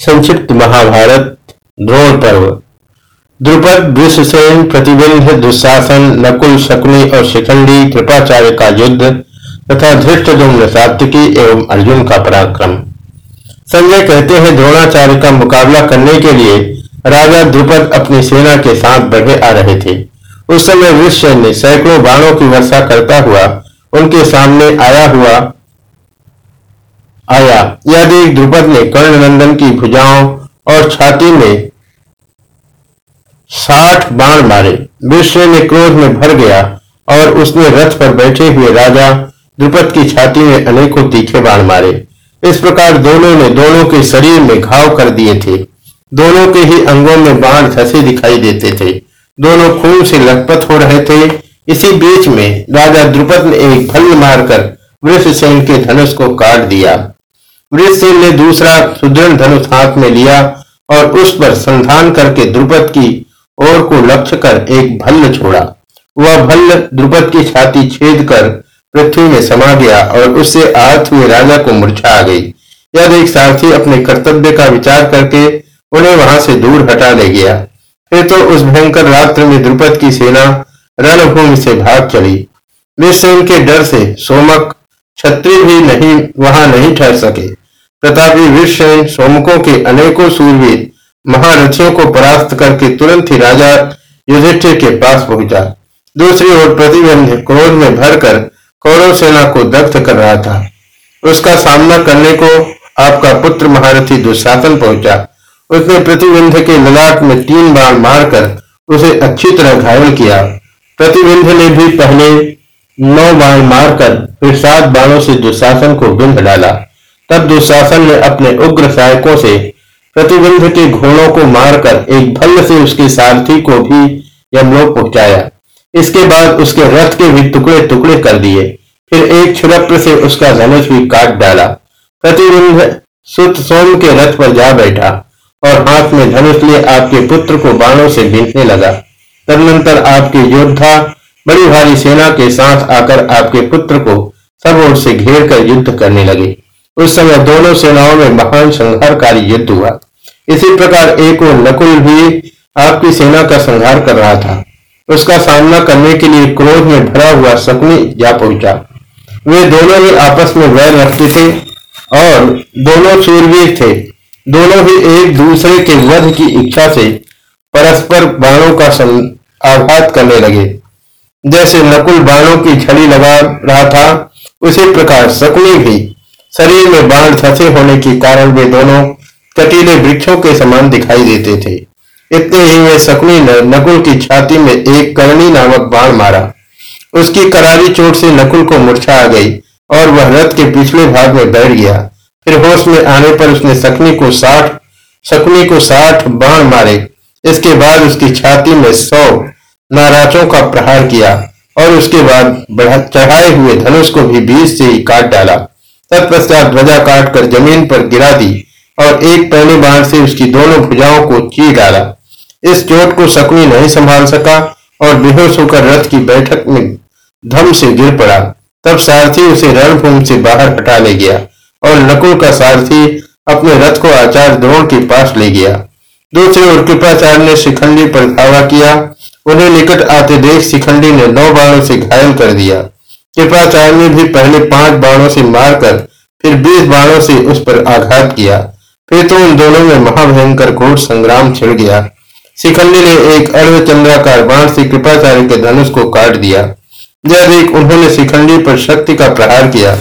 संक्षिप्त महाभारत, द्रोण पर्व। द्रुपद विश्वसेन प्रतिबिंध दुशासन, नकुल, शकुनी और शिखंडी कृपाचार्य का युद्ध तथा धृष्ट सात्विकी एवं अर्जुन का पराक्रम। संजय कहते हैं, द्रोणाचार्य का मुकाबला करने के लिए राजा द्रुपद अपनी सेना के साथ बढ़े आ रहे थे। उस समय विश्व ने सैकड़ों बाणों की वर्षा करता हुआ उनके सामने आया हुआ आया। यह देख द्रुपद ने कर्ण नंदन की भुजाओं और छाती में साठ बाण मारे। विश्व में क्रोध में भर गया और उसने रथ पर बैठे हुए राजा द्रुपद की छाती में अनेकों तीखे बाण मारे। इस प्रकार दोनों ने दोनों के शरीर में घाव कर दिए थे। दोनों के ही अंगों में बाण धसे दिखाई देते थे। दोनों खून से लखपत हो रहे थे। इसी बीच में राजा द्रुपद ने एक भल्ल मारकर वृषसेन के धनुष को काट दिया। वृषसेन ने दूसरा सुदृढ़ धनुष हाथ में लिया और उस पर संधान करके द्रुपद की ओर को लक्ष्य कर एक भल्ल छोड़ा। वह भल्ल द्रुपद की छाती छेद कर पृथ्वी में समा गया और उससे आहत हुए राजा को मूर्छा आ गई। यह एक सारथी अपने कर्तव्य का विचार करके उन्हें वहाँ से दूर हटा ले गया। फिर तो उस भयंकर रात्र में द्रुपद की सेना रणभूमि से भाग चली। विश्व के डर से सोमक छत्री भी नहीं, वहाँ नहीं ठहर सके। विश्व सोमकों के अनेकों सूरवीर महारथियों को परास्त करके तुरंत ही राजा युधिष्ठिर के पास पहुँचा। दूसरी ओर प्रतिबंध क्रोध में भरकर कौरव सेना को दग्ध कर रहा था। उसका सामना करने को आपका पुत्र महारथी दुशासन पहुँचा। उसने प्रतिबंध के ललाट में तीन बार मारकर उसे अच्छी तरह घायल किया। प्रतिबंध ने भी पहले नौ बाण मारकर फिर सात बाणों से दुशासन को बिंद डाला। तब दुशासन ने अपने उग्र सहायकों से प्रतिबंध के घोड़ों को मारकर एक भल्ल से उसके सारथी को भी यमलोक पहुँचाया। इसके बाद उसके रथ के भी टुकड़े टुकड़े कर दिए। फिर एक छुरप्र से उसका धनुष भी काट डाला। प्रतिबंध सुत सोम के रथ पर जा बैठा और हाथ में धनुष लिए आपके पुत्र को बाणों से बीनने लगा। तदनंतर आपके योद्धा, बड़ी भारी सेना के साथ आकर आपके पुत्र को सब ओर से घेर कर युद्ध करने लगे। उस समय दोनों सेनाओं में महान संहारकारी युद्ध हुआ। इसी प्रकार एक और नकुल भी आपकी सेना का संहार कर रहा था। उसका सामना करने के लिए क्रोध में भरा हुआ शकुनी जा पहुँचा। वे दोनों ही आपस में वैर रखते थे और दोनों सूरवीर थे। दोनों ही एक दूसरे के वध की इच्छा से परस्पर बाणों का आघात करने लगे। जैसे नकुल बाणों की छड़ी लगा रहा था, उसी प्रकार शकुनी भी शरीर में बाण फंसे होने के कारण वे दोनों कटीले वृक्षों के समान दिखाई देते थे। इतने ही में शकुनी ने नकुल की छाती में एक करणी नामक बाण मारा। उसकी करारी चोट से नकुल को मूर्छा आ गई और वह रथ के पिछले भाग में बैठ गया। फिर होश में आने पर उसने सकनी को साठ, शकुनी को साठ बाण मारे। इसके बाद उसकी छाती में सौ नाराजों का प्रहार किया और उसके बाद चढ़ाए हुए धनुष को भी बीच से ही काट डाला। तत्पश्चात ध्वजा काट कर ज़मीन पर गिरा दी और एक पहले बाण से उसकी दोनों भुजाओं को चीर डाला। इस चोट को शकुनी नहीं संभाल सका और बेहोश होकर रथ की बैठक में धम से गिर पड़ा। तब सारथी उसे रणभूमि से बाहर हटा ले गया और नकुल का सारथी अपने रथ को आचार्य द्रोण के पास ले गया। दूसरी ओर कृपाचार्य ने शिखंडी पर धावा किया। उन्हें निकट आते देख शिखंडी ने नौ बाणों से घायल कर दिया। कृपाचार्य ने भी पहले पाँच बाणों से मारकर, फिर बीस बाणों से उस पर आघात किया। फिर तो उन दोनों में महाभयंकर घोर संग्राम छिड़ गया। शिखंडी ने एक अर्धचंद्राकार बाण से कृपाचार्य के धनुष को काट दिया। जब एक उन्होंने शिखंडी पर शक्ति का प्रहार किया,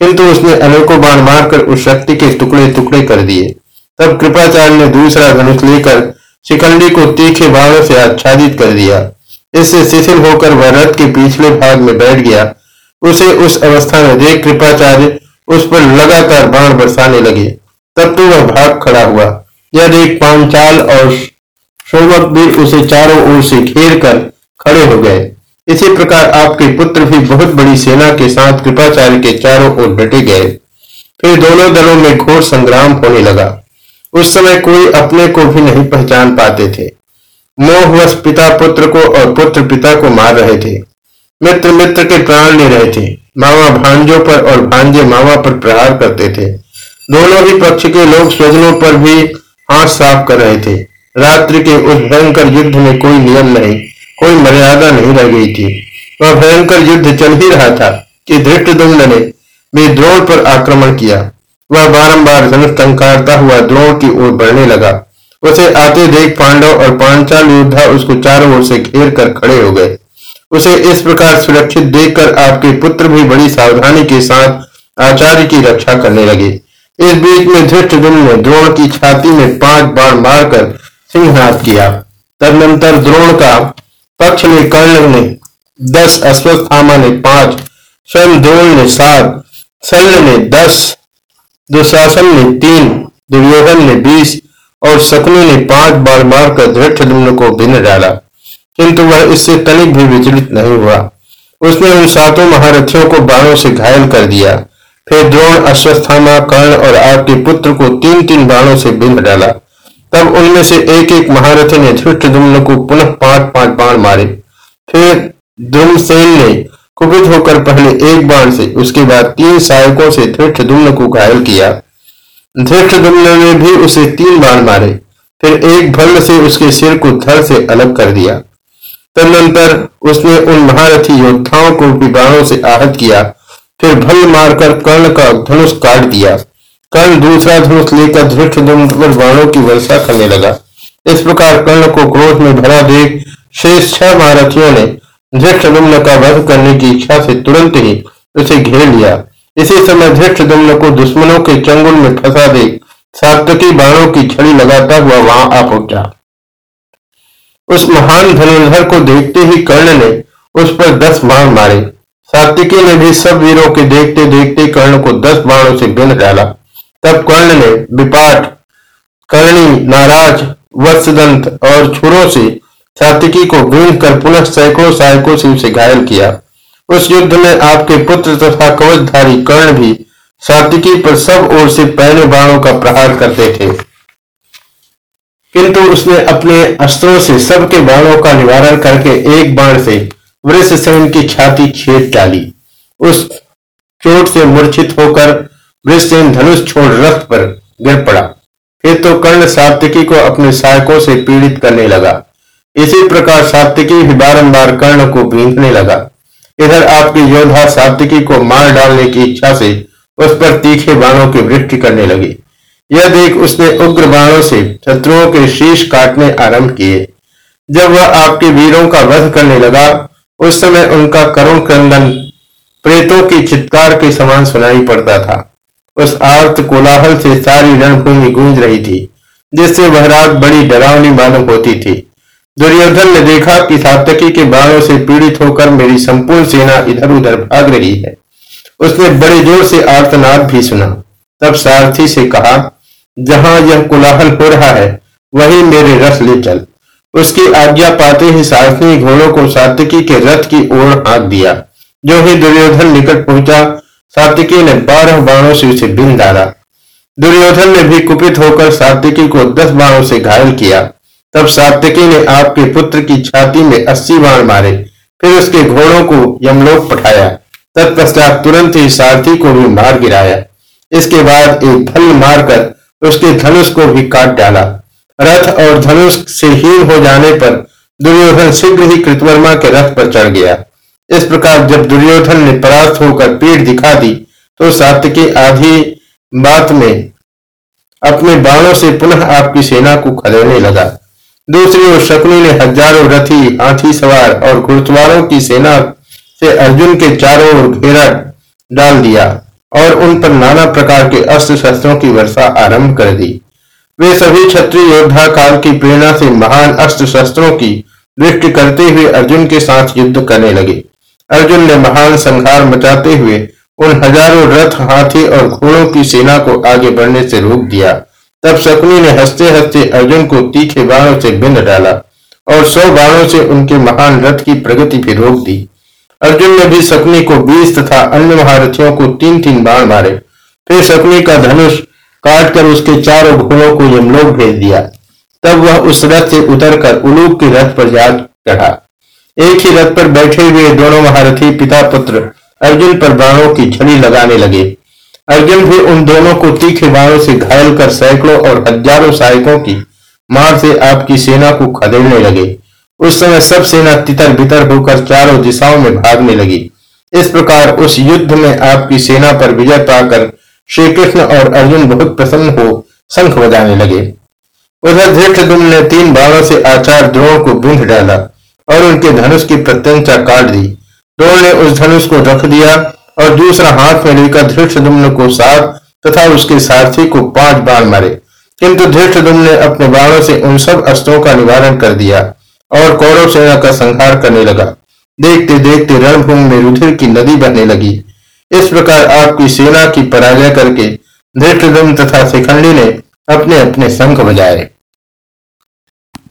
किंतु उसने अनेकों बाण मारकर उस शक्ति के टुकड़े टुकड़े कर दिए। तब कृपाचार्य ने दूसरा धनुष लेकर शिखंडी को तीखे बाणों से आच्छादित कर दिया। इससे शिथिल होकर वह रथ के पिछले भाग में बैठ गया। उसे उस अवस्था में देख कृपाचार्य उस पर लगातार बाण बरसाने लगे। तब तो वह भाग खड़ा हुआ। यह देख पांचाल और सोमक भी उसे चारों ओर से घेर कर खड़े हो गए। इसी प्रकार आपके पुत्र भी बहुत बड़ी सेना के साथ कृपाचार्य के चारों ओर डटे गए। फिर दोनों दलों में घोर संग्राम होने लगा। उस समय कोई अपने को भी नहीं पहचान पाते थे। मोहवश पिता पुत्र को और पुत्र पिता को मार रहे थे। मित्र मित्र के प्राण ले रहे थे। मामा भांजों पर और भांजे मामा पर प्रहार करते थे। दोनों ही पक्ष के लोग स्वजनों पर भी हाथ साफ़ कर रहे थे। रात्रि के उस भयंकर युद्ध में कोई नियम नहीं, कोई मर्यादा नहीं रह गई थी। वह भयंकर युद्ध चल ही रहा था कि धृष्टदुम्न ने भी द्रोण पर आक्रमण किया। वह बारंबार धनुष टंकारता हुआ द्रोण की ओर बढ़ने लगा। उसे आते देख पांडव और पांचाल योद्धा उसको चारों ओर से घेर कर खड़े हो गए। उसे इस प्रकार सुरक्षित देखकर आपके पुत्र भी बड़ी सावधानी के साथ आचार्य की रक्षा करने लगे। इस बीच में धृष्ट ने द्रोण की छाती में पाँच बाण मारकर सिंहनाथ किया। तदनंतर द्रोण का पक्ष में कर्ण ने दस अश्वत्थामा ने पाँच स्वयं द्रोण ने सात, शल्य ने दस, दुशासन ने तीन, दुर्योधन ने बीस और शकुनी ने पाँच बार मारकर धृष्ट को भिन्न डाला। किंतु वह इससे तनिक भी विचलित नहीं हुआ। उसने उन सातों महारथियों को बाणों से घायल कर दिया। फिर द्रोण, अश्वस्थामा, कर्ण और आपके पुत्र को तीन तीन बाणों से बिंद डाला। तब उनमें से एक एक महारथी ने धृष्ट को पुनः पाँच पाँच बाण मारे। फिर द्रुमसेन ने कुपित होकर पहले एक बाण से, उसके बाद तीन सहायकों से धृष्ट को घायल किया। धृष्ट ने भी उसे तीन बाण मारे। फिर एक भल्ल से उसके सिर को धड़ से अलग कर दिया। तदनंतर उसने उन महारथी योद्धाओं को भी बाणों से आहत किया। फिर भल मारकर कर्ण का धनुष काट दिया। कर्ण दूसरा धनुष लेकर धृष्ट पर बाणों की वर्षा करने लगा। इस प्रकार कर्ण को क्रोध में भरा देख शेष छह महारथियों ने धृष्ट का वध करने की इच्छा से तुरंत ही उसे घेर लिया। इसी समय धृष्ट को दुश्मनों के चंगुल में फंसा देख सातकी बाणों की छड़ी लगाता हुआ वहाँ आ पहुँचा। उस महान धनुर्धर को देखते ही कर्ण ने उस पर दस बाण मारे। सात्विकी ने भी सब वीरों के देखते देखते कर्ण को दस बाणों से बिंद डाला। तब कर्ण ने विपाट, कर्णी, नाराज़, वत्सदंत और छुरों से सात्विकी को बींद कर पुनः सैकड़ों सहायकों से उसे घायल किया। उस युद्ध में आपके पुत्र तथा कवचधारी कर्ण भी सात्विकी पर सब ओर से पहले बाणों का प्रहार करते थे। किंतु उसने अपने अस्त्रों से सबके बाणों का निवारण करके एक बाण से वृषसेन की छाती छेद डाली। उस चोट से मूर्छित होकर वृषसेन धनुष छोड़ रक्त पर गिर पड़ा। फिर तो कर्ण सात्विकी को अपने सहायकों से पीड़ित करने लगा। इसी प्रकार सात्विकी भी बारंबार कर्ण को भींचने लगा। इधर आपके योद्धा सात्विकी को मार डालने की इच्छा से उस पर तीखे बाणों की वृष्टि करने लगी। यह देख उसने उग्र बाणों से शत्रुओं के शीश काटने आरंभ किए। जब वह आपके वीरों का वध करने लगा, उस समय उनका करुण क्रंदन प्रेतों की चित्कार के समान सुनाई पड़ता था। उस आर्त कोलाहल से सारी रणभूमि गूंज रही थी, जिससे वह रात बड़ी डरावनी मालूम होती थी। दुर्योधन ने देखा कि सातकी के बाणों से पीड़ित होकर मेरी संपूर्ण सेना इधर उधर भाग रही है। उसने बड़े ज़ोर से आर्तनाद भी सुना। तब सारथी से कहा जहाँ यह कोलाहल हो रहा है, वही मेरे रस ले चल। उसकी आज्ञा पाते ही सारथी घोड़ों को सातिकी के रथ की ओर हाँक दिया। जो ही दुर्योधन निकट पहुँचा सातिकी ने बारह बाणों से उसे बिन डाला। दुर्योधन ने भी कुपित होकर सातिकी को दस बाणों से घायल किया। तब सातिकी ने आपके पुत्र की छाती में अस्सी बाण मारे। फिर उसके घोड़ों को यमलोक पठाया। तत्पश्चात तुरंत ही सारथी को भी मार गिराया। इसके बाद एक भल मारकर उसके धनुष को भी काट डाला। रथ और धनुष से हीन हो जाने पर दुर्योधन शीघ्र ही कृतवर्मा के रथ पर चढ़ गया। इस प्रकार जब दुर्योधन ने परास्त होकर पीठ दिखा दी तो सात्विकी आधी बात में अपने बाणों से पुनः आपकी सेना को खदेड़ने लगा। दूसरी ओर शकुनी ने हज़ारों रथी, हाथी सवार और घुड़सवारों की सेना से अर्जुन के चारों ओर घेरा डाल दिया। और उन पर नाना प्रकार के अस्त्र शस्त्रों की वर्षा आरंभ कर दी। वे सभी क्षत्रिय योद्धा काल की प्रेरणा से महान अस्त्र शस्त्रों की दृष्टि करते हुए अर्जुन के साथ युद्ध करने लगे। अर्जुन ने महान संहार मचाते हुए उन हज़ारों रथ, हाथी और घोड़ों की सेना को आगे बढ़ने से रोक दिया। तब शकुनी ने हँसते हँसते अर्जुन को तीखे बाणों से बिंद डाला और सौ बाणों से उनके महान रथ की प्रगति भी रोक दी। अर्जुन ने भी शकुनी को बीस तथा अन्य महारथियों को तीन तीन बाण मारे। फिर शकुनी का धनुष काटकर उसके चारों घोड़ों को यमलोक भेज दिया। तब वह उस रथ से उतरकर उलूक के रथ पर जा चढ़ा। एक ही रथ पर बैठे हुए दोनों महारथी पिता पुत्र अर्जुन पर बाणों की झड़ी लगाने लगे। अर्जुन भी उन दोनों को तीखे बाणों से घायल कर सैकड़ों और हज़ारों सहायकों की मार से आपकी सेना को खदेड़ने लगे। उस समय सब सेना तितर बितर होकर चारों दिशाओं में भागने लगी। इस प्रकार उस युद्ध में आपकी सेना पर विजय पाकर श्री कृष्ण और अर्जुन बहुत प्रसन्न हो शंख बजाने लगे। उधर धृष्टदुम ने तीन बाणों से आचार द्रोण को बूंद डाला और उनके धनुष की प्रत्यंचा काट दी। द्रोण ने उस धनुष को रख दिया और दूसरा हाथ में लेकर धृष्टदुम्न को सात तथा उसके सारथी को पाँच बाण मारे। किंतु धृष्टदुम्न ने अपने बाणों से उन सब अस्त्रों का निवारण कर दिया। और कौरव सेना का संहार करने लगा। देखते देखते रणभूमि में रुधिर की नदी बहने लगी। इस प्रकार आपकी सेना की पराजय करके धृष्टदुम्न तथा शिखंडी ने अपने अपने शंख बजाए।